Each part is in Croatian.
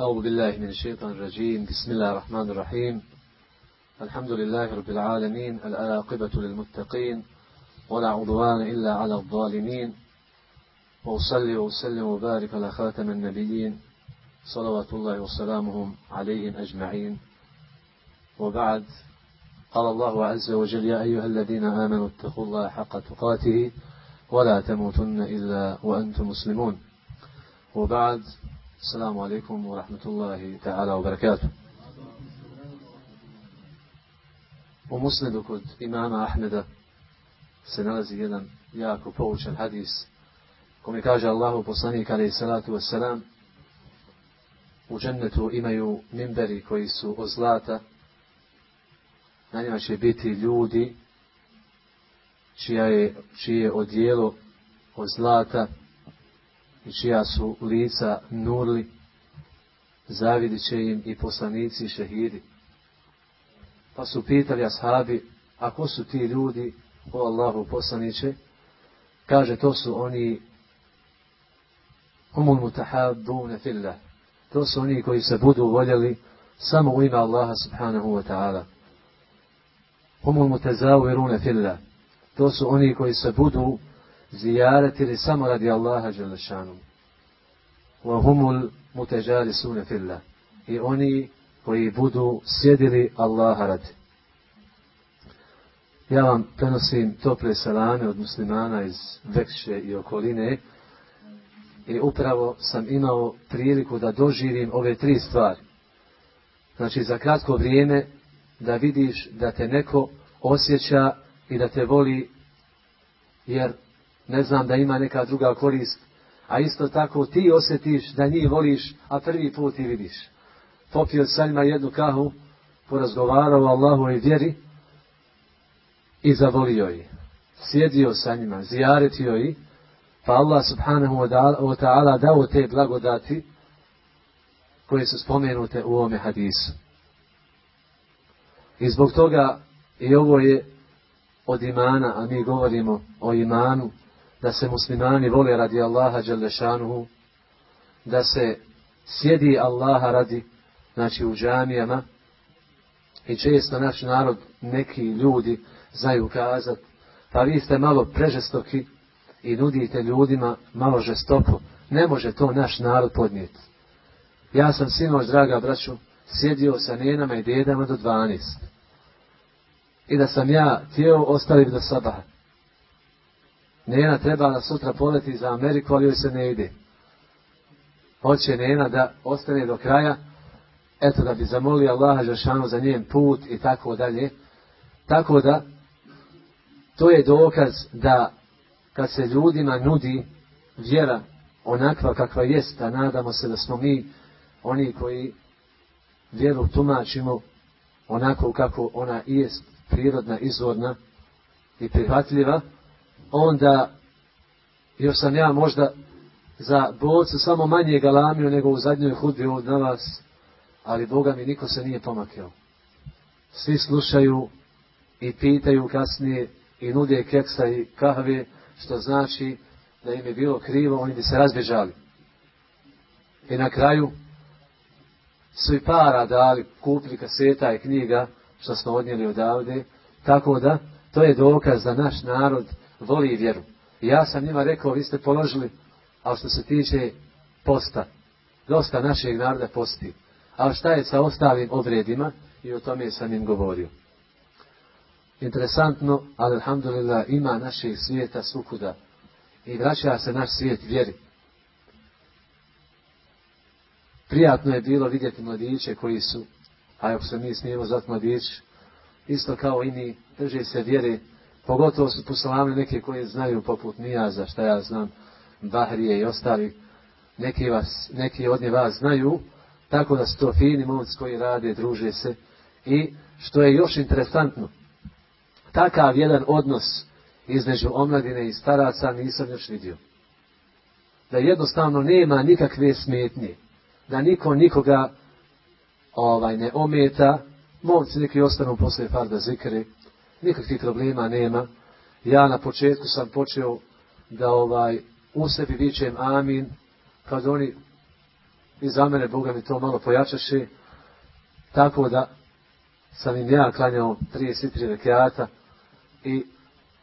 أعوذ بالله من الشيطان الرجيم. بسم الله الرحمن الرحيم. الحمد لله رب العالمين العاقبة للمتقين ولا عضوان إلا على الظالمين. وأصلي وأسلم وبارك على خاتم النبيين صلوات الله وسلامهم عليهم أجمعين. وبعد قال الله عز وجل يا أيها الذين آمنوا اتقوا الله حق تقاته ولا تموتن إلا وأنتم مسلمون. وبعد السلام عليكم ورحمة الله تعالى وبركاته. ومسلم كد إمام أحمد سنلزي جدا ياكو بوش الحديث. كما كاجة الله بصنيك عليه الصلاة والسلام u džennetu imaju mimberi koji su od zlata, na njima će biti ljudi i čija su lica nurli, zavidit će im i poslanici i šehidi. Pa su pitali ashabi, a ko su ti ljudi, o Allahu poslaniće? Kaže, to su oni humul mutahabune fillah. To su oni koji se budu voljeli samo u ime Allaha subhanahu wa ta'ala. Humul mutazawirune fillah. To su oni koji se budu zijaretili samo radi Allaha Đelešanu. Mutežalisune fillah. I oni koji budu sjedili Allaha radi. Ja vam prenosim tople salame od muslimana iz Vekše i okoline i upravo sam imao priliku da doživim ove tri stvari. Znači za kratko vrijeme da vidiš da te neko osjeća i da te voli jer ne znam da ima neka druga korist, a isto tako ti osjetiš da njih voliš, a prvi put i vidiš. Popio sa njima jednu kahu, porazgovarao o Allahovoj vjeri i zavolio ih. Sjedio sa njima, zijaretio ih, pa Allah subhanahu wa ta'ala dao te blagodati koje su spomenute u ovome hadisu. I zbog toga i ovo je od imana, a mi govorimo o imanu, da se muslimani vole radi Allaha Đalešanuhu, da se sjedi Allaha radi, znači u džamijama, i često naš narod, neki ljudi znaju kazat, pa vi ste malo prežestoki i nudite ljudima malo žestoko. Ne može to naš narod podnijeti. Ja sam sinoć, draga braću, sjedio sa njenama i dedama do 12 i da sam ja htio ostaviti do sabaha. Nena trebala sutra poleti za Ameriku, ali joj se ne ide. Hoće Nena da ostane do kraja, eto da bi zamolio Allaha Žešanu za njen put i tako dalje. Tako da, to je dokaz da kad se ljudima nudi vjera onakva kakva jest, a nadamo se da smo mi oni koji vjeru tumačimo onako kako ona jest prirodna, izvorna i prihvatljiva, onda još sam ja možda za bocu samo manje galamio nego u zadnjoj hudbi ovdje na vas, ali Boga mi niko se nije pomakao. Svi slušaju i pitaju kasnije i nude keksa i kahve, što znači da im je bilo krivo, oni bi se razbježali. I na kraju su i para dali, kupili kaseta i knjiga, što smo odnijeli odavde, tako da to je dokaz da naš narod voli vjeru. Ja sam njima rekao, vi ste položili, ali što se tiče posta, dosta našeg naroda posti. Ali šta je sa ostalim obredima i o tome sam im govorio. Interesantno, ali alhamdulillah ima našeg svijeta sukuda i vraća se naš svijet vjeri. Prijatno je bilo vidjeti mladiće koji su, a ako se mi smijemo zvati mladić, isto kao i mi, drže se vjere, pogotovo su poslavili neke koje znaju poput Nijaza, šta ja znam, Bahrije i ostali, neki, vas, neki od nje vas znaju, tako da su to fini momci koji rade, druže se. I što je još interesantno, takav jedan odnos između omladine i staraca nisam još vidio. Da jednostavno nema nikakve smetnje, da niko nikoga ovaj ne ometa, momci neki ostanu poslije farda zikre, nikakvih problema nema. Ja na početku sam počeo da ovaj u sebi vičem amin, kad oni i za mene Boga mi to malo pojačaše, tako da sam im ja klanjao 33 rekiata i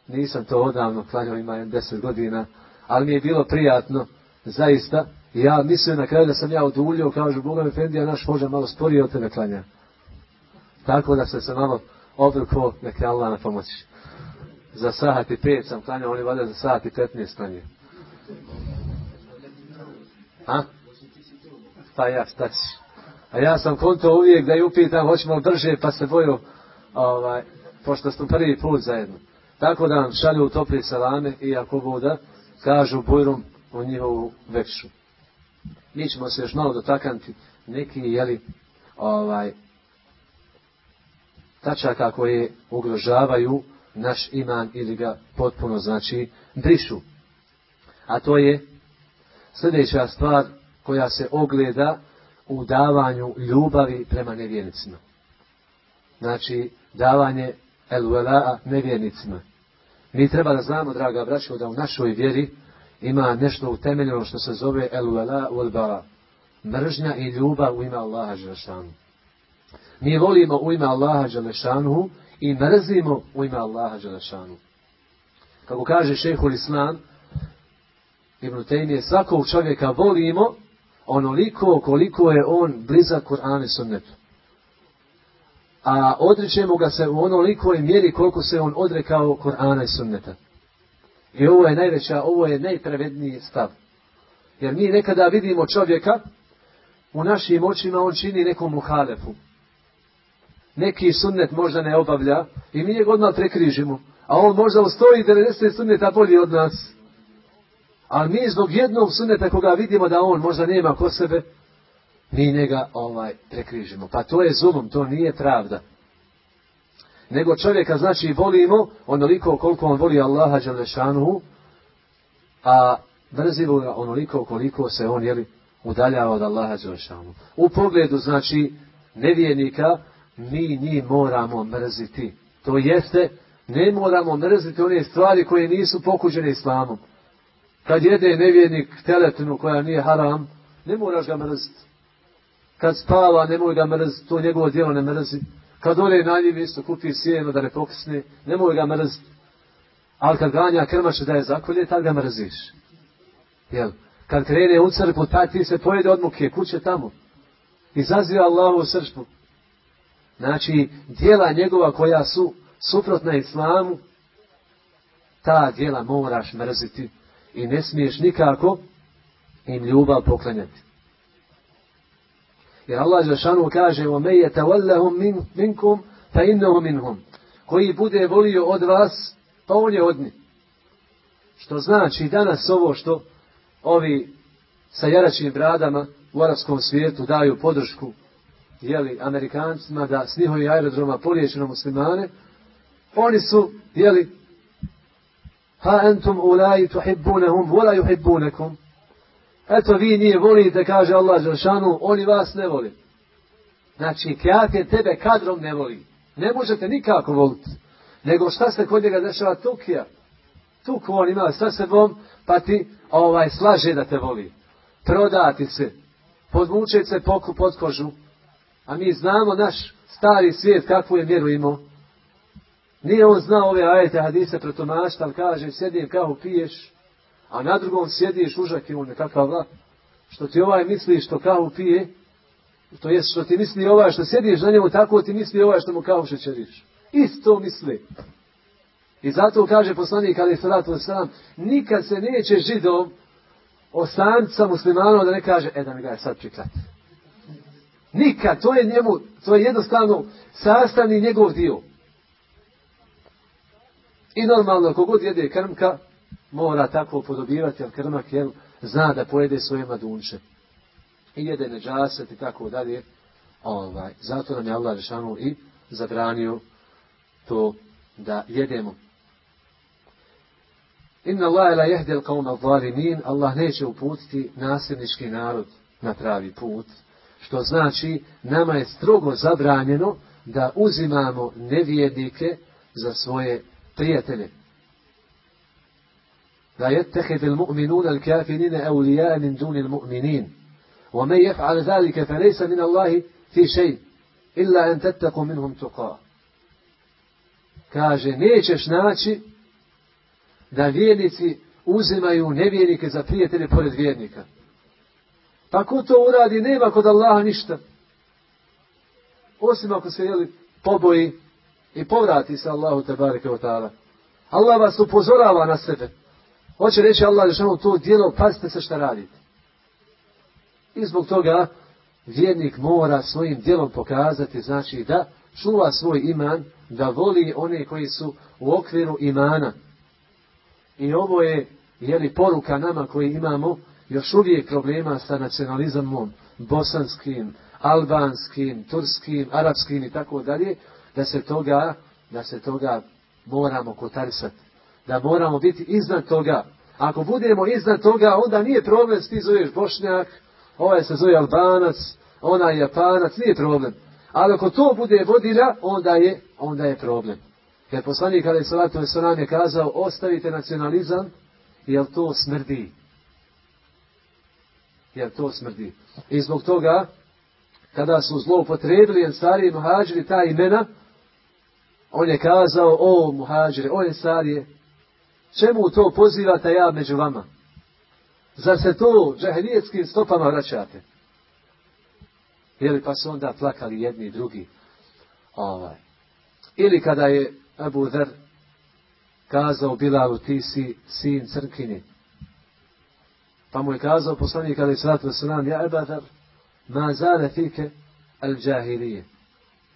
nisam to odavno klanjao, ima 10 godina, ali mi je bilo prijatno, zaista, ja mislim na kraju da sam ja oduljio, kažu Boga mi Fendija, naš možda malo sporije od tebe klanja. Tako da sam se malo obrko, neka Allah na pomoći. Za sat i pet sam klanjao, oni vada za sat i petnaest klanjao. A? Pa ja, šta ćeš? A ja sam konto uvijek da ju upitam, hoćemo brže, pa se boju, ovaj, pošto smo prvi put zajedno. Tako da nam šalju topli salame i ako voda, kažu bujrum u njihovu vekšu. Mi ćemo se još malo dotaknuti neki, jeli, ovaj, tačaka koje ugrožavaju naš iman ili ga potpuno, znači, brišu. A to je sljedeća stvar koja se ogleda u davanju ljubavi prema nevjernicima. Znači, davanje eluela nevjernicima. Mi treba da znamo, draga braćo, da u našoj vjeri ima nešto utemeljeno što se zove eluela u. Mržnja i ljubav u ime Allaha Želešanu. Mi volimo u ime Allaha Želešanu i mrzimo u ime Allaha Želešanu. Kako kaže šehhul Islam, Ibn Tejmije, svakog čovjeka volimo onoliko koliko je on blizak Kur'an i sunnetu. A odričemo ga se u onolikoj mjeri koliko se on odrekao Kur'ana i sunneta. I ovo je najveća, ovo je najpravedniji stav. Jer mi nekada vidimo čovjeka, u našim očima on čini nekom muhalefu. Neki sunnet možda ne obavlja i mi njeg odmah prekrižimo. A on možda ustoji 90 sunneta bolji od nas. Ali mi zbog jednog suneta koga vidimo da on možda nema ko sebe, mi njega ovaj prekrižimo. Pa to je zulum, to nije pravda. Nego čovjeka znači volimo onoliko koliko on voli Allaha Đalešanuhu, a mrzimo ga onoliko koliko se on jeli, udaljava od Allaha Đalešanuhu. U pogledu znači nevjernika mi njih moramo mrziti. To jeste, ne moramo mrziti one stvari koje nisu pokuđene islamom. Kad jede nevjernik teletinu koja nije haram, ne moraš ga mrziti. Kad spava, nemoj ga mrziti, to njegovo djelo ne mrzi. Kad ode na njivi isto kupi sjeno da ne pokisne, nemoj ga mrziti. Ali kad ganja krmače da je zakolje, tad ga mrziš. Jel? Kad krene u crkvu, tad ti se pojede od muke, kuće tamo. Izaziva Allahu srčbu. Znači, dijela njegova koja su suprotna islamu, ta dijela moraš mrziti i ne smiješ nikako im ljubav poklanjati. Jer Allah Žešanu kaže min, minkum fa innahu minhum. Koji bude volio od vas, pa on je od njih. Što znači danas ovo što ovi sa jaračim bradama u arapskom svijetu daju podršku jeli, Amerikancima da s njihovih aerodroma poliječe na muslimane, oni su, jeli, ha entum ulai tuhibbunehum, vola yuhibbunekum. Eto vi nije volite, kaže Allah Želšanu, oni vas ne voli. Znači, kjate tebe kadrom ne voli. Ne možete nikako voliti. Nego šta se kod njega dešava tukija. Tuk on ima sa sebom, pa ti ovaj slaže da te voli. Prodati se. Podmučeti se poku pod kožu. A mi znamo naš stari svijet kakvu je mjeru imao. Nije on znao ove ajete hadise protumašta, ali kaže, sjedim kao piješ, a na drugom sjediš užak i on vlak. Što ti ovaj misli što kao pije, to jest što ti misli ovaj što sjediš na njemu, tako ti misli ovaj što mu kao šećeriš. Isto misli. I zato kaže poslanik ali salatu sam, nikad se neće židom ostanca muslimanom da ne kaže, e da mi ga je sad priklati. Nikad, to je njemu, to je jednostavno sastavni njegov dio. I normalno, kogod jede krmka, mora tako podobivati, jer krmak jel, zna da pojede svoje madunče. I jede neđaset i tako dalje. Ovaj, zato nam je Allah Žešanu i zabranio to da jedemo. Inna Allah la jehdel al zalimin, Allah neće uputiti nasljednički narod na pravi put, što znači nama je strogo zabranjeno da uzimamo nevjednike za svoje prijatelje. Da jettehid il mu'minuna il kafirine eulija min duni il mu'minin. ومن يفعل ذلك فليس من الله في شيء إلا أن تتقوا منهم تقا kaže nećeš naći da vjernici uzimaju nevjernike za prijatelje pored vjernika. Pa ko to uradi, nema kod Allaha ništa. Osim ako se jeli, poboji i povrati se Allahu te bareke o ta'ala. Allah vas upozorava na sebe. Hoće reći Allah što to djelo, pazite se šta radite. I zbog toga vjernik mora svojim djelom pokazati, znači da čuva svoj iman, da voli one koji su u okviru imana. I ovo je jeli, poruka nama koji imamo još uvijek problema sa nacionalizmom bosanskim, albanskim, turskim, arapskim i tako dalje, da se toga, da se toga moramo kotarisati. Da moramo biti iznad toga. Ako budemo iznad toga, onda nije problem ti zoveš Bošnjak, ovaj se zove Albanac, ona je Japanac, nije problem. Ali ako to bude vodilja, onda je, onda je problem. Jer poslanik je salatu je kazao, ostavite nacionalizam, jer to smrdi. Jer to smrdi. I zbog toga, kada su zloupotrebili Ensari i Muhađiri ta imena, on je kazao, o Muhađire, o Ensarije, čemu to pozivate ja među vama? Zar se to džahelijetskim stopama vraćate? Jeli pa su onda plakali jedni i drugi. Ovaj. Ili kada je Abu Dher kazao Bilalu ti si sin crkini. Pa mu je kazao poslanik ali sratu wasalam, ja Dher, ma zale fike al džahilije.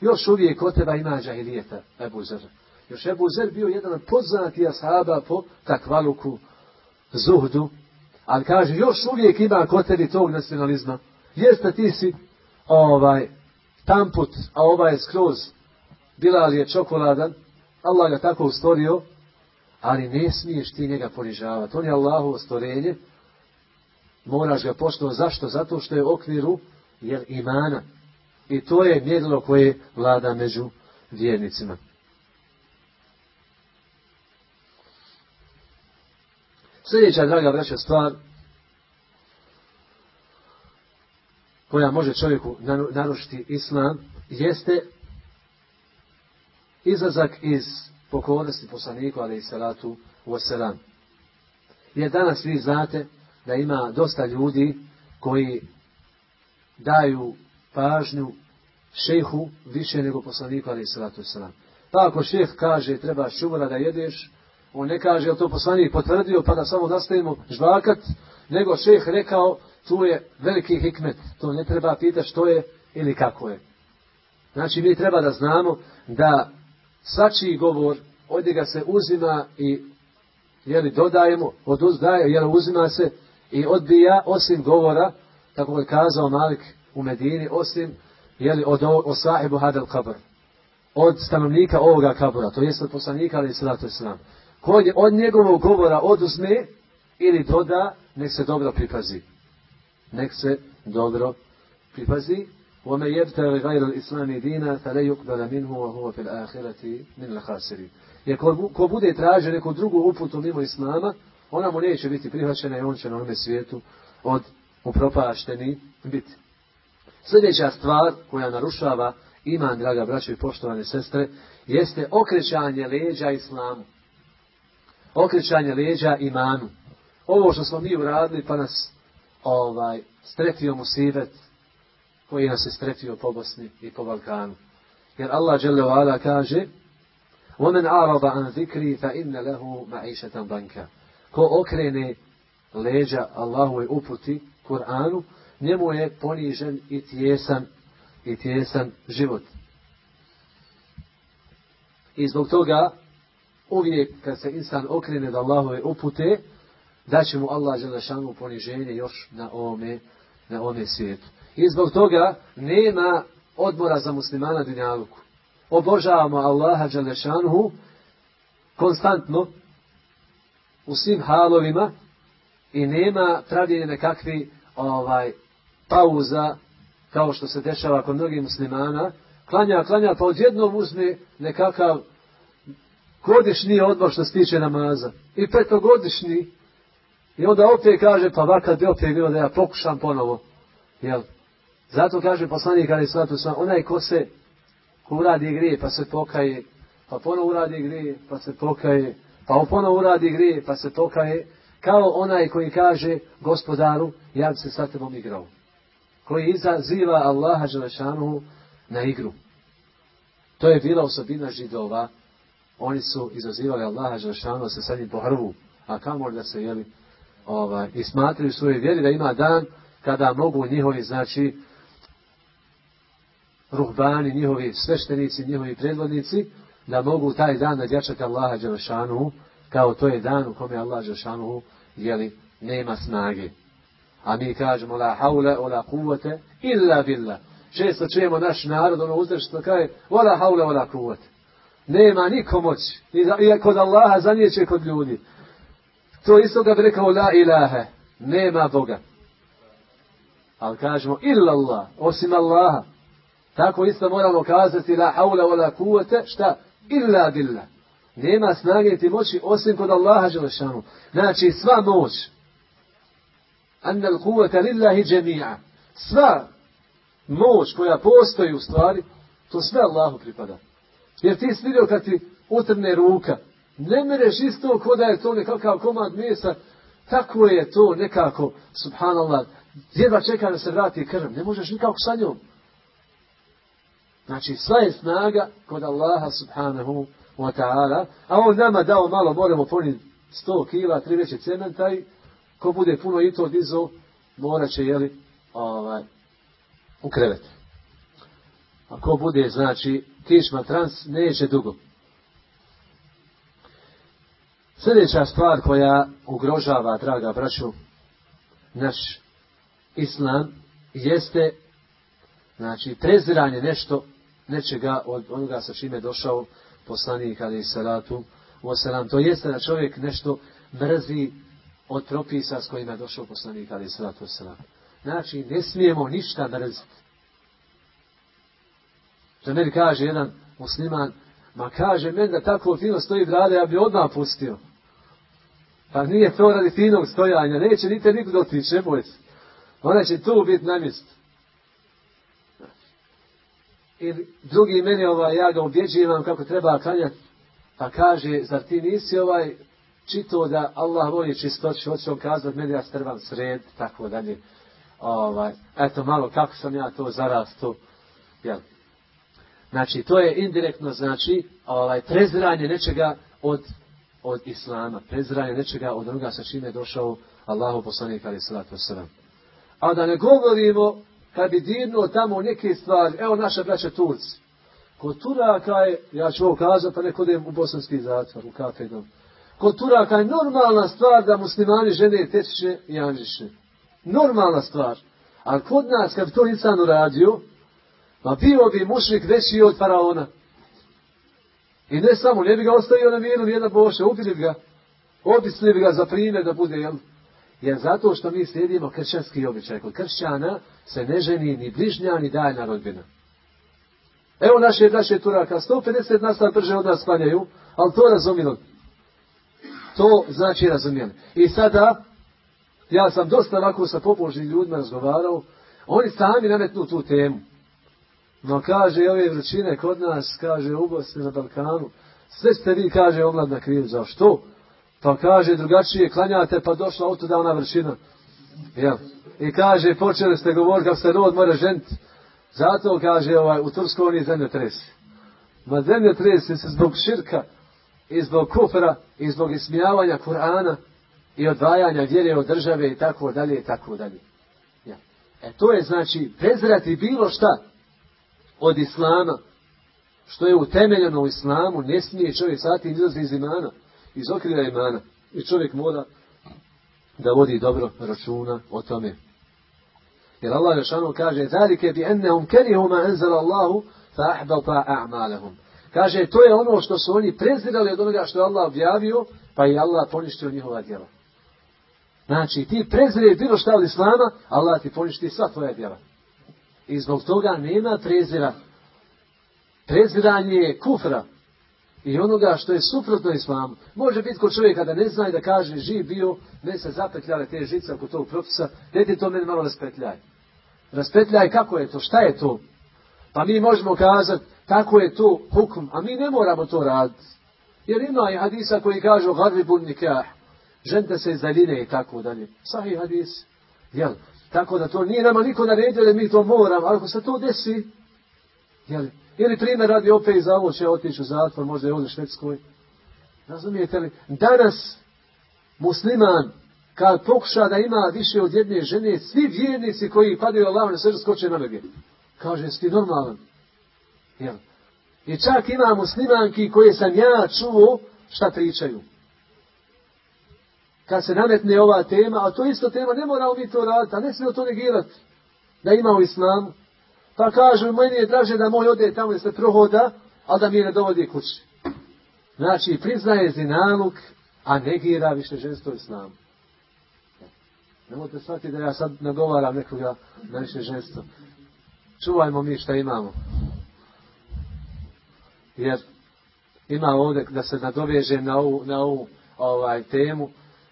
Još uvijek kod teba ima džahilijeta, Abu Zer. Još Abu Zer bio jedan od poznatih ashaba po takvaluku, zuhdu, ali kaže, još uvijek ima kod tebi tog nacionalizma. Jeste ti si ovaj tamput, a ovaj je skroz Bilal je čokoladan, Allah ga tako ustorio, ali ne smiješ ti njega ponižavati. On je Allahovo stvorenje, moraš ga poštovati. Zašto? Zato što je u okviru jer imana. I to je mjerilo koje vlada među vjernicima. Sljedeća, draga braća, stvar koja može čovjeku narušiti islam, jeste izlazak iz pokornosti poslaniku, ali i salatu wasalam. Jer danas vi znate da ima dosta ljudi koji daju pažnju šehu više nego poslaniku, ali salatu wasalam. Pa ako šeh kaže treba šumora da jedeš, on ne kaže, je to poslanik potvrdio, pa da samo nastavimo žvakat, nego šeh rekao, tu je veliki hikmet. To ne treba pitati što je ili kako je. Znači mi treba da znamo da svačiji govor od ga se uzima i jeli dodajemo, oduzdaje, jeli uzima se i odbija osim govora, kako je kazao Malik u Medini, osim jeli, od, o sahibu hadel kabr. Od stanovnika ovoga kabura, to jest od poslanika ali salatu islam. Ko od njegovog govora oduzme ili doda, nek se dobro pripazi. Nek se dobro pripazi. Ome jebtari gajral islami dina, tale yukbala minhu wa huwa fil ahirati min lahasiri. Jer ko, ko bude tražio neku drugu uputu mimo islama, ona mu neće biti prihvaćena i on će na ovome svijetu od upropašteni biti. Sljedeća stvar koja narušava iman, draga braćo i poštovane sestre, jeste okrećanje leđa islamu. Okrećanje leđa imanu. Ovo što smo mi uradili pa nas ovaj, strefio musivet koji nas je stretio po Bosni i po Balkanu. Jer Allah dželle kaže: "Omen araba an zikri fa inna lahu ma'ishatan banka." Ko okrene leđa Allahove uputi, Kur'anu, njemu je ponižen i tjesan, i tjesan život. I zbog toga, uvijek kad se insan okrene da Allahove upute, da će mu Allah Želešanu poniženje još na ovome, na ovome svijetu. I zbog toga nema odmora za muslimana dunjaluku. Obožavamo Allaha Želešanu konstantno u svim halovima i nema pravljenje nekakvi ovaj, pauza kao što se dešava kod mnogih muslimana. Klanja, klanja, pa odjednom uzme nekakav godišnji odmor što se tiče namaza. I petogodišnji i onda opet kaže, pa vakad bi opet bilo da ja pokušam ponovo. Jel? Zato kaže poslanik ali svatu sam, onaj ko se ko uradi grije pa se pokaje, pa ponovo uradi grije pa se pokaje, pa ponovo uradi grije pa se pokaje, kao onaj koji kaže gospodaru, ja bi se sa tebom igrao. Koji izaziva Allaha Želešanu na igru. To je bila osobina židova. Oni su izazivali Allaha Želešanu se sa njim po hrvu. A kamo da se jeli ovaj, i smatraju svoje vjeri da ima dan kada mogu njihovi, znači, ruhbani, njihovi sveštenici, njihovi predvodnici, da mogu taj dan nadjačati Allaha Đelešanu, kao to je dan u kome Allah Đelešanu, jeli, nema snage. A mi kažemo, la haule, o la kuvvete, illa billah. Često čujemo naš narod, ono uzrešno kaže, la haule, o la kuvvete. Nema niko moći. I kod Allaha zanijeće kod ljudi. To isto ga bi rekao la ilahe. Nema Boga. Ali kažemo illa Allah, osim Allaha. Tako isto moramo kazati la haula wa la kuvvete, šta? Illa billah. Nema snage ti moći osim kod Allaha Đelešanu. Znači sva moć. Annal kuvvete lillahi džemija. Sva moć koja postoji u stvari, to sve Allahu pripada. Jer ti si vidio kad ti utrne ruka, ne mereš isto ko da je to nekakav komad mjesa, tako je to nekako, subhanallah, jedva čeka da se vrati krv, ne možeš nikako sa njom. Znači, sva je snaga kod Allaha subhanahu wa ta'ala, a on nama dao malo, moramo poniti 100 kila, tri veće cementa i ko bude puno i to dizo, morat će, jeli, ovaj, u krevet. A ko bude, znači, kišma trans, neće dugo. Sljedeća stvar koja ugrožava, draga braću, naš islam, jeste znači preziranje nešto, nečega od onoga sa čime je došao poslanik ali salatu wasalam. To jeste da čovjek nešto mrzi od propisa s kojima je došao poslanik ali salatu wasalam. Znači, ne smijemo ništa mrziti. Što meni kaže jedan musliman, ma kaže, meni da tako fino stoji brade, ja bi odmah pustio. Pa nije to radi finog stojanja, neće nite nikud otići, ne bojte. Ona će tu biti na mjestu. I drugi meni ovaj, ja ga objeđivam kako treba klanjati. Pa kaže, zar ti nisi ovaj čito da Allah voli čistoću, hoće on kazati, meni ja strvam sred, tako dalje. Ovaj, eto malo kako sam ja to zarastu. Jel? Znači, to je indirektno, znači, ovaj, preziranje nečega od od islama, preziranje nečega od onoga sa čime je došao Allahu poslanik ali salatu. A da ne govorimo kad bi dirnuo tamo neke stvari, evo naša braća Turci. Kod Turaka je, ja ću ovo kazati, pa neko u bosanski zatvor, u kafedom. Kod Turaka je normalna stvar da muslimani žene tečiće i anžiše. Normalna stvar. A kod nas, kad bi to insan uradio, pa bio bi mušnik veći od faraona. I ne samo, ne bi ga ostavio na miru nijedan boše, ubili bi ga. Obisli bi ga za primjer da bude, jel? Jer zato što mi slijedimo kršćanski običaj. Kod kršćana se ne ženi ni bližnja, ni daljna rodbina. Evo naše naše Turaka, 150 nasta brže od nas klanjaju, ali to razumijelo. To znači razumijelo. I sada, ja sam dosta ovako sa pobožnim ljudima razgovarao, oni sami nametnu tu temu. No kaže, ove vrućine kod nas, kaže, u Bosni na Balkanu, sve ste vi, kaže, omladna kriv, što? Pa kaže, drugačije klanjate, pa došla auto da ona vršina. Ja. I kaže, počeli ste govoriti kako se rod mora ženiti. Zato, kaže, ovaj, u Tursku oni zemljotres. Ma zemljotresi se zbog širka, i zbog kufra, i zbog ismijavanja Kur'ana, i odvajanja vjere od države, i tako dalje, i tako dalje. Ja. E to je, znači, prezrati bilo šta, od islama, što je utemeljeno u islamu, ne smije čovjek sati izlazi iz imana, iz okrilja imana. I čovjek mora da vodi dobro računa o tome. Jer Allah Žešanu kaže, Zalike bi ennehum kerihuma enzela Allahu, fa ahbata a'malahum. Kaže, to je ono što su oni prezirali od onoga što je Allah objavio, pa i Allah poništio njihova djela. Znači, ti prezire bilo šta od Islama, Allah ti poništi sva tvoja djela. I zbog toga nema prezira. Preziranje je kufra. I onoga što je suprotno islamu. Može biti kod čovjeka da ne zna i da kaže živ bio, ne se zapetljale te žice oko tog propisa, dajte to meni malo raspetljaj. Raspetljaj kako je to, šta je to. Pa mi možemo kazati kako je to hukm, a mi ne moramo to raditi. Jer ima i hadisa koji kažu garibun nikah, žente se iz daljine i tako dalje. Sahih hadis. Jel? Tako da to nije nama niko naredio da mi to moramo, ako se to desi, jel? Ili primjer radi opet iz ovo će otići u zatvor, možda je ovdje Švedskoj. Razumijete li? Danas musliman kad pokuša da ima više od jedne žene, svi vjernici koji padaju Allah na srđu skoče na noge. Kaže, si ti normalan? Jel? I čak ima muslimanki koje sam ja čuo šta pričaju. Kad se nametne ova tema, a to isto tema, ne moramo mi to raditi, a ne smijemo to negirati. Da ima u islamu. Pa kažu, meni je draže da moj ode tamo da se prohoda, a da mi ne dovodi kući. Znači, priznaje zinaluk, a negira više ženstvo islamu. Nemojte shvatiti da ja sad nagovaram nekoga na više ženstvo. Čuvajmo mi šta imamo. Jer ima ovdje da se nadoveže na ovu, na ovu ovaj, temu,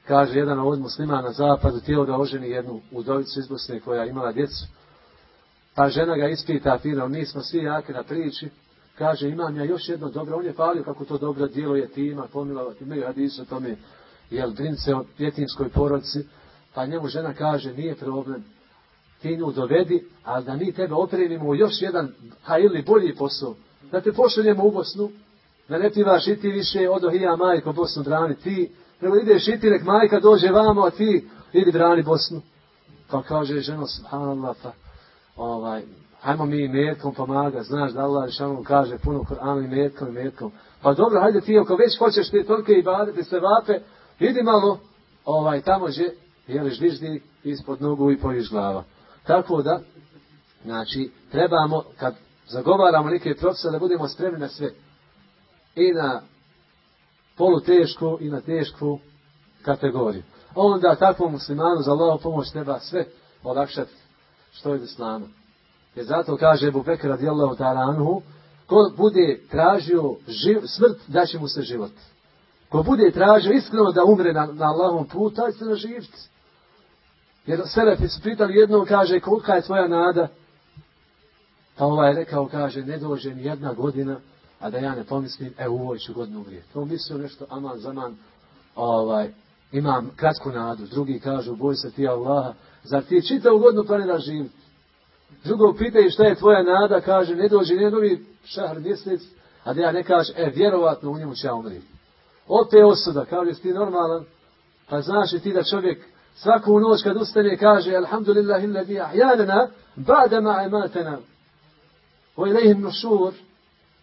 kaže jedan od muslima na zapadu, tijelo da oženi jednu udovicu iz Bosne koja imala djecu. Pa žena ga ispita fino, mi smo svi jaki na priči, kaže imam ja još jedno dobro, on je palio kako to dobro djelo je tima, pomilovati, imaju hadisu o tome, jel brince o pjetinskoj porodci, pa njemu žena kaže, nije problem, ti nju dovedi, ali da mi tebe opremimo u još jedan, ha ili bolji posao, da te pošaljemo u Bosnu, da ne tivaš i ti više, odo i ja majko Bosnu brani, ti, nego ideš i ti, nek majka dođe vamo, a ti idi brani Bosnu. Pa kaže žena, subhanallah, pa, ovaj, hajmo mi metkom pomaga, znaš da Allah šanom kaže puno Kur'anu i metkom i metkom. Pa dobro, hajde ti, ako već hoćeš te tolike i badete se vape, idi malo, ovaj, tamo že, jeli žviždi ispod nogu i pojiš glava. Tako da, znači, trebamo, kad zagovaramo neke profesore, da budemo spremni na sve. I na polutešku i na tešku kategoriju. Onda takvom muslimanu za Allaho pomoć treba sve olakšati što je islamu. Jer zato kaže Ebu Bekr radijallahu ta'ala anhu, ko bude tražio živ, smrt, daće mu se život. Ko bude tražio iskreno da umre na, na Allahom putu, taj se na živci. Jer Selefi su pitali jednom, kaže, kolika je tvoja nada? Pa ovaj rekao, kaže, ne dođe ni jedna godina, a da ja ne pomislim, e, u ću godinu umrijeti. To mislio nešto, aman, zaman, ovaj, imam kratku nadu. Drugi kažu, boj se ti Allaha, zar ti čitavu godinu planiraš živjeti? Drugo pitaju šta je tvoja nada, kaže, ne dođe ni novi šahr mjesec, a da ja ne kaže, e, vjerovatno u njemu će ja umrijeti. Opet osuda, kaže, ti normalan, pa znaš li ti da čovjek svaku noć kad ustane kaže, alhamdulillah illadhi ahjanana, ba'da ma imatana. O ilihim nušur,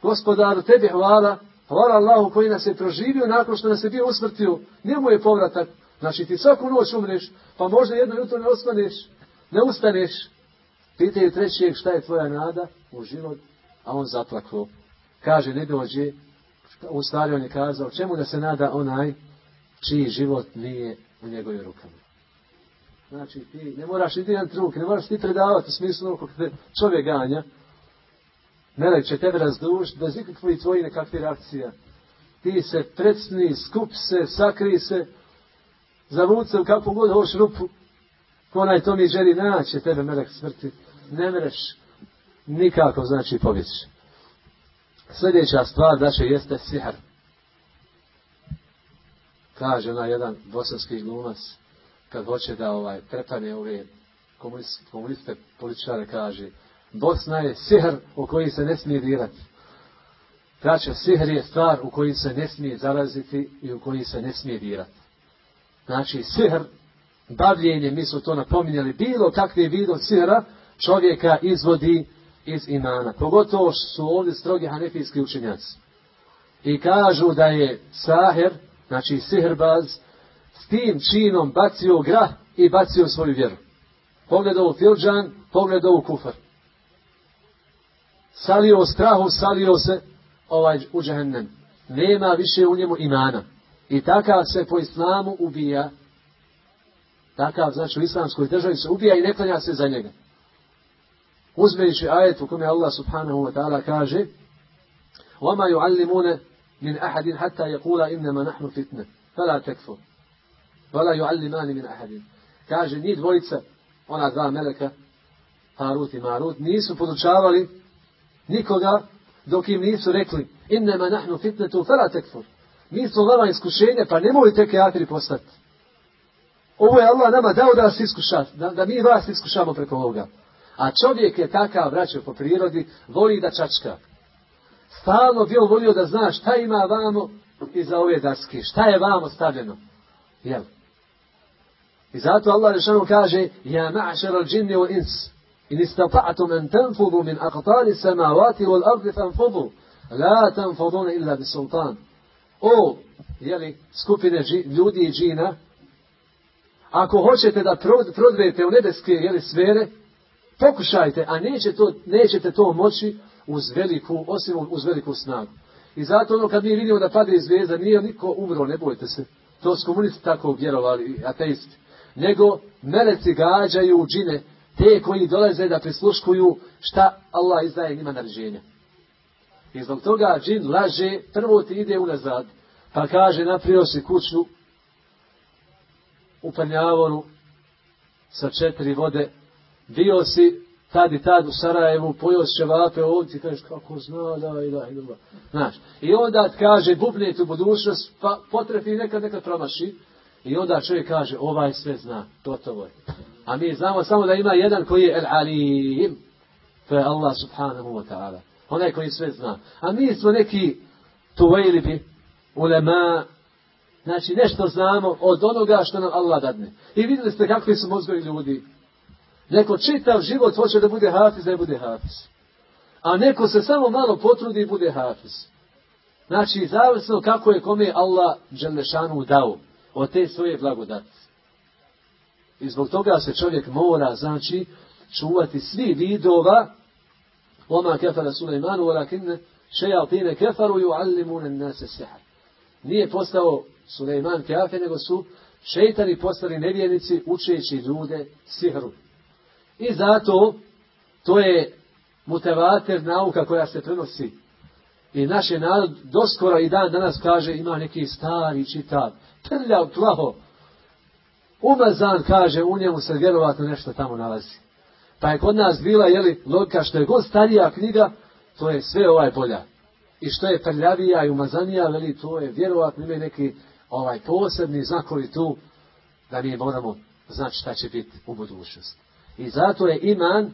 gospodaru, tebi hvala, hvala Allahu koji nas je proživio nakon što nas je bio usmrtio, njemu je povratak. Znači ti svaku noć umreš, pa možda jedno jutro ne osvaneš, ne ustaneš. Pitaju trećeg šta je tvoja nada u život, a on zaplakao. Kaže, ne dođe, u stvari on je kazao, čemu da se nada onaj čiji život nije u njegovim rukama. Znači, ti ne moraš niti jedan truk, ne moraš ti predavati u smislu kako te čovjek ganja. Melek će tebe razdužiti bez ikakvih tvojih nekakvih reakcija. Ti se predsni, skup se, sakri se, zavuci u kakvu god hoš rupu. Onaj to mi želi naći, tebe melek smrti. Ne mereš nikako, znači, pobjeći. Sljedeća stvar, znači, jeste sihar. Kaže ona jedan bosanski glumac, kad hoće da ovaj prepane ove komuniste, komuniste političare, kaže, Bosna je sihr u koji se ne smije dirati. Znači, sihr je stvar u koji se ne smije zaraziti i u koji se ne smije dirati. Znači, sihr, bavljenje, mi smo to napominjali, bilo kakvi vid od sihra čovjeka izvodi iz imana. Pogotovo su ovdje strogi hanefijski učenjaci. I kažu da je sahir, znači sihrbaz, s tim činom bacio grah i bacio svoju vjeru. Pogledao u filđan, pogledao u kufar salio strahu, salio se ovaj u džahennem. Nema više u njemu imana. I takav se po islamu ubija. Takav, znači u islamskoj državi se ubija i ne klanja se za njega. Uzmejući ajet u kome Allah subhanahu wa ta'ala kaže وَمَا يُعَلِّمُونَ مِنْ أَحَدٍ حَتَّى يَقُولَ إِنَّمَا نَحْنُ فِتْنَةً فَلَا تَكْفُرْ وَلَا يُعَلِّمَانِ مِنْ أَحَدٍ Kaže, ni dvojica, ona dva meleka, Harut i Marut, nisu podučavali nikoga dok im nisu rekli innema nahnu fitnetu fela tekfur. Mi smo vama iskušenje, pa nemojte kafiri postati. Ovo je Allah nama dao da vas iskuša, da, da mi vas iskušamo preko ovoga. A čovjek je takav, vraćao po prirodi, voli da čačka. Stalno bi on volio da zna šta ima vamo iza ove daske, šta je vamo stavljeno. Jel? I zato Allah rešano kaže, ja ma'šar al džinni ins, an tanfudu min aqtari samavati wal ardi fanfudu, la tanfuduna illa bi sultan. O, jeli, skupine ljudi i džina, ako hoćete da prodvete u nebeske jeli, sfere, pokušajte, a neće to, nećete to moći uz veliku, osim uz veliku snagu. I zato ono kad mi vidimo da pade zvijezda, nije niko umro, ne bojte se. To su komunisti tako vjerovali, ateisti. Nego meleci gađaju džine, te koji dolaze da prisluškuju šta Allah izdaje njima naređenja. I zbog toga džin laže, prvo ti ide unazad, pa kaže naprio si kuću u Prnjavoru sa četiri vode, bio si tad i tad u Sarajevu, pojio si čevape ovdje, kažeš kako zna, da, i da, i da. Znaš, i onda kaže, bubne tu budućnost, pa potrefi nekad, nekad promaši, i onda čovjek kaže, ovaj sve zna, gotovo je. A mi znamo samo da ima jedan koji je el-alim, to je Allah subhanahu wa ta'ala. Onaj koji sve zna. A mi smo neki tuvejlibi, ulema, znači nešto znamo od onoga što nam Allah dadne. I vidjeli ste kakvi su mozgovi ljudi. Neko čitav život hoće da bude hafiz, da bude hafiz. A neko se samo malo potrudi i bude hafiz. Znači, zavisno kako je kome Allah Đelešanu dao od te svoje blagodati. I zbog toga se čovjek mora, znači, čuvati svi vidova Oma kefara Sulejmanu, walakinne šejatine kefaru juallimune nase sihar. Nije postao Sulejman kafe, nego su šeitani postali nevjernici učeći ljude sihru. I zato to je mutevater nauka koja se prenosi. I naš narod doskoro i dan danas kaže ima neki stari čitav, trljav, plaho. Umazan kaže u njemu se vjerovatno nešto tamo nalazi. Pa je kod nas bila, jeli, logika što je god starija knjiga, to je sve ovaj bolja. I što je prljavija i umazanija, veli, to je vjerovatno ima neki ovaj posebni znakovi tu, da mi moramo znati šta će biti u budućnosti. I zato je iman,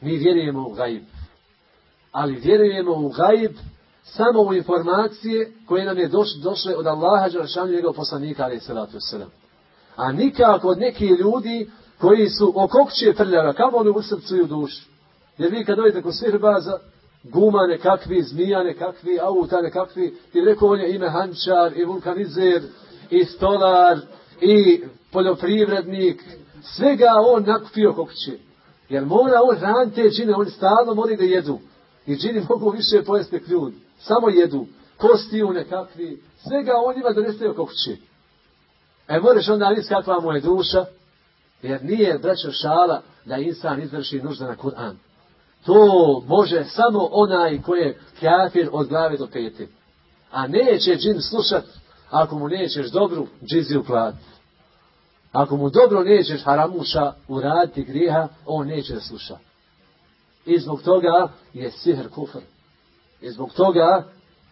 mi vjerujemo u gaib. Ali vjerujemo u gaib samo u informacije koje nam je doš, došle od Allaha Đerašanu i njegov poslanika, ali salatu wasalam. A nikako od nekih ljudi koji su okokće prljava, kamo oni u srcu i u dušu. Jer vi kad dojdete kod baza, guma nekakvi, zmija nekakvi, auta nekakvi, i rekao on je ime Hančar, i vulkanizer, i stolar, i poljoprivrednik, svega on nakupio kokće. Jer mora on hran te džine, oni stalno mori da jedu. I džini mogu više pojesti kljud. Samo jedu. Kostiju nekakvi. Svega on ima donestaju kokće. E moraš onda vidjeti kakva mu je duša. Jer nije, braćo, šala da insan izvrši nužda na Kur'an. To može samo onaj koji je kafir od glave do pete. A neće džin slušat ako mu nećeš dobru džiziju platiti. Ako mu dobro nećeš haramuša uraditi grijeha, on neće da sluša. I zbog toga je sihr kufr. I zbog toga,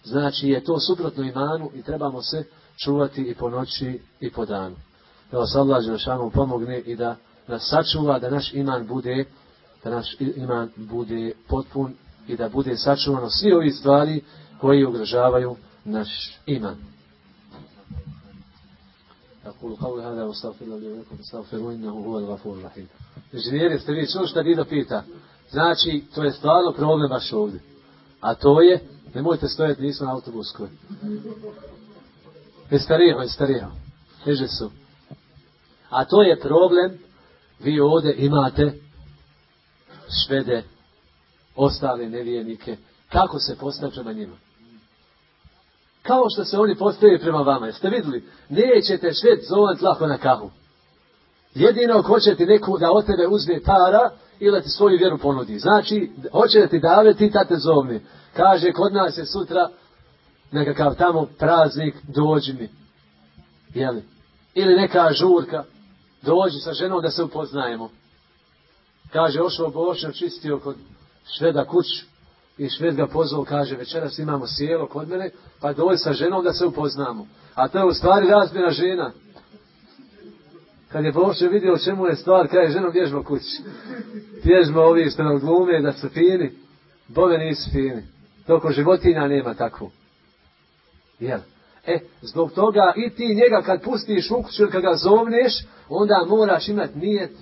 znači, je to suprotno imanu i trebamo se čuvati i po noći i po danu. Da vas Allah Đelšanu pomogne i da nas sačuva, da naš iman bude, da naš iman bude potpun i da bude sačuvano svi ovi stvari koji ugrožavaju naš iman. أقول قولي هذا واستغفر الله لي ولكم فاستغفروه إنه هو الغفور الرحيم. Inženjeri, ste vi čuli šta Dino pita? Znači, to je stvarno problem baš ovdje. A to je, nemojte stojati, nismo na autobuskoj. Je starijo. Teže su. A to je problem, vi ovdje imate švede, ostale nevijenike, kako se postavlja na njima. Kao što se oni postavljaju prema vama. Jeste vidjeli? Nećete šved zovant lako na kahu. Jedino ako će ti neku da od tebe uzme para ili da ti svoju vjeru ponudi. Znači, hoće da ti dave, ti tate zovni. Kaže, kod nas je sutra nekakav tamo praznik, dođi mi. Jeli? Ili neka žurka, dođi sa ženom da se upoznajemo. Kaže, ošao Bošnja čistio kod šveda kuću i šved ga pozvao, kaže, večeras imamo sjelo kod mene, pa dođi sa ženom da se upoznamo. A to je u stvari razmjena žena. Kad je Bošnja vidio čemu je stvar, kaže, ženo, bježmo kući. Bježmo ovi što nam glume, da su fini. Bove nisu fini. Toko životinja nema takvu. Jel? E, zbog toga i ti njega kad pustiš u kuću ili kad ga zovneš, onda moraš imati nijet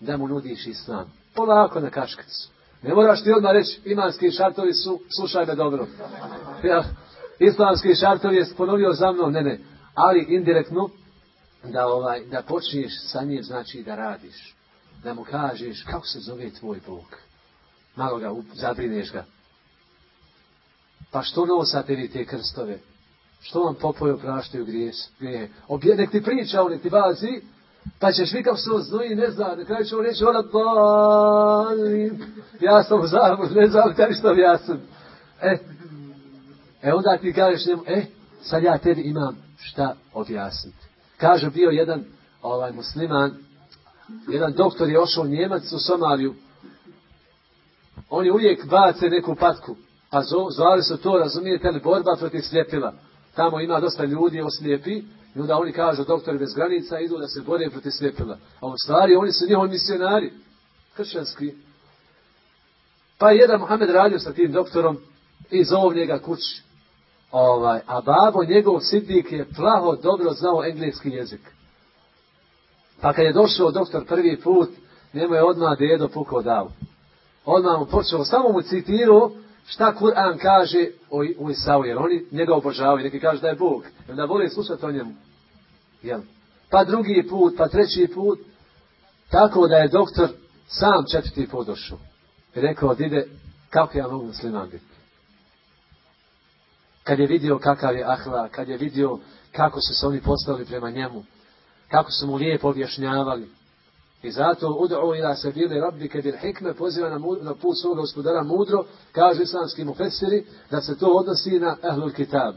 da mu nudiš islam. Polako na kaškacu. Ne moraš ti odmah reći, imanski šartovi su, slušaj me dobro. Ja, islamski šartovi je ponovio za mnom, ne, ne. Ali indirektno, da, ovaj, da počneš sa njim, znači da radiš. Da mu kažeš, kako se zove tvoj Bog. Malo ga zabrineš ga. Pa što nosate vi te krstove? Što vam popoje opraštaju grije? Obje, nek ti priča, nek ti bazi, pa ćeš vi kao se oznoji, ne zna, na kraju će on reći, ona balim, ja sam u zabor, ne znam kada što ja sam. E, e onda ti kažeš njemu, e, sad ja tebi imam šta objasniti. Kaže, bio jedan ovaj musliman, jedan doktor je ošao Njemac u Somaliju. Oni uvijek bace neku patku. A zvali su to, razumijete li, borba protiv sljepila. Tamo ima dosta ljudi oslijepi i onda oni kažu doktori bez granica idu da se bore protiv sljepila. A u stvari oni su njihovi misionari. Kršćanski. Pa je jedan Mohamed radio sa tim doktorom i zove njega kući. Ovaj, a babo njegov sitnik je plaho dobro znao engleski jezik. Pa kad je došao doktor prvi put, njemu je odmah dedo pukao davu. Odmah mu počeo, samo mu citirao šta Kur'an kaže o, o Isau, jer oni njega obožavaju, neki kaže da je Bog, i onda vole slušati o njemu. Jel? Pa drugi put, pa treći put, tako da je doktor sam četvrti put došao. I rekao, dide, kako ja mogu musliman biti? Kad je vidio kakav je ahla, kad je vidio kako su se oni postavili prema njemu, kako su mu lijepo objašnjavali, i zato ud'u ila sabili rabbike bil hikme poziva na, na put svog gospodara mudro, kaže islamski mufesiri, da se to odnosi na ehlul kitab.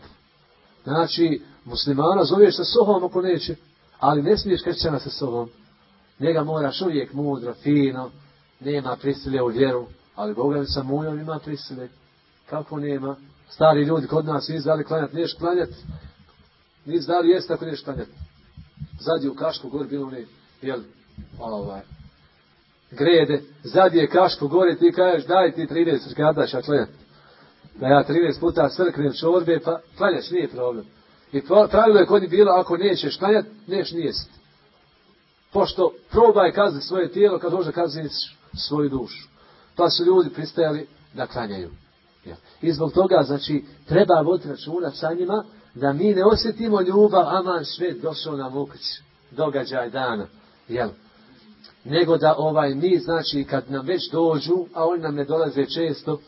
Znači, muslimana zoveš sa sobom ako neće, ali ne smiješ kršćana sa sobom. Njega moraš uvijek mudro, fino, nema prisile u vjeru, ali Boga sa mujom ima prisile. Kako nema? Stari ljudi kod nas nisu dali klanjati, neš klanjati, nisu dali jesti ako neš klanjati. Zadnji u kašku gori bilo ne, jel, ovaj, grede, zadije kašku gore, ti kažeš daj ti 30 kada ću klanjati. Da ja 30 puta srknem čorbe, pa klanjaš, nije problem. I pravilo je kod njih bilo, ako nećeš klanjati, neš nijest. Pošto probaj kazni svoje tijelo, kad dođe kazni svoju dušu. Pa su ljudi pristajali da klanjaju. I zbog toga, znači, treba voditi računa sa njima, da mi ne osjetimo ljubav, aman svet došao nam ukuć, događaj dana. Jel? nego da ovaj mi, znači, kad nam već dođu, a oni nam ne dolaze često,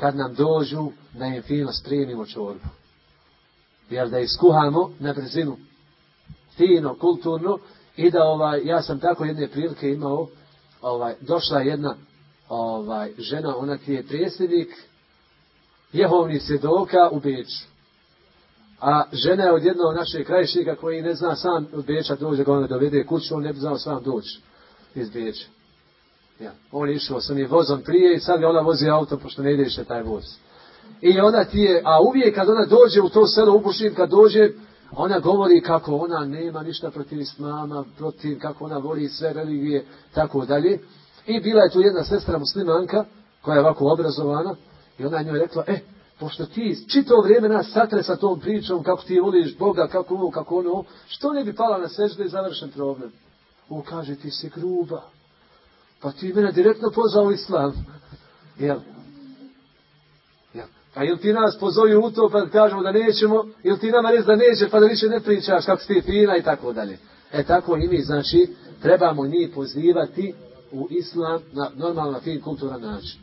kad nam dođu, da im fino spremimo čorbu. Jer da iskuhamo na brzinu, fino, kulturno, i da ovaj, ja sam tako jedne prilike imao, ovaj, došla jedna ovaj, žena, ona ti je predsjednik jehovni svjedoka u Beču. A žena je od jednog našeg krajišnika koji ne zna sam od Beča dođe, ga ona dovede kuću, on ne bi znao sam doći iz Beča. Ja. On je išao sa njim vozom prije i sad je ona vozi auto pošto ne ide više taj voz. I ona ti je, a uvijek kad ona dođe u to selo Ubušin, kad dođe, ona govori kako ona nema ništa protiv islama, protiv kako ona voli sve religije, tako dalje. I bila je tu jedna sestra muslimanka, koja je ovako obrazovana, i ona njoj rekla, e, pošto ti čito vrijeme nas satre sa tom pričom, kako ti voliš Boga, kako ovo, kako ono, što ne bi pala na sežde i završen problem? On kaže, ti si gruba. Pa ti mene direktno pozvao islam. Jel? Jel? Pa jel ti nas pozovi u to pa kažemo da nećemo, ili ti nama reći da neće pa da više ne pričaš kako si fina i tako dalje. E tako i mi, znači, trebamo njih pozivati u islam na normalno fin kulturan način.